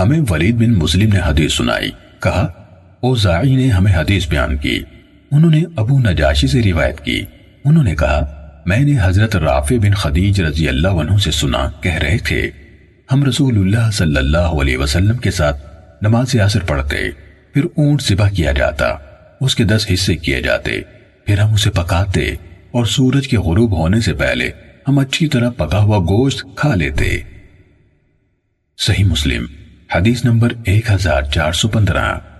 ہمیں ولید بن مسلم نے حدیث سنائی۔ کہا اوزاعی نے ہمیں حدیث بیان کی۔ انہوں نے ابو نجاشی سے روایت کی۔ انہوں نے کہا، میں نے حضرت رافع بن خدیج رضی اللہ عنہ سے سنا، کہہ رہے تھے، ہم رسول اللہ صلی اللہ علیہ وسلم کے ساتھ نماز عصر پڑھتے، پھر اونٹ ذبح کیا جاتا، اس کے دس حصے کیے جاتے، پھر ہم اسے پکاتے اور سورج کے غروب ہونے سے پہلے ہم اچھی طرح پکا ہوا گوشت کھا لیتے۔ صحیح مسلم۔ حدیث نمبر 1415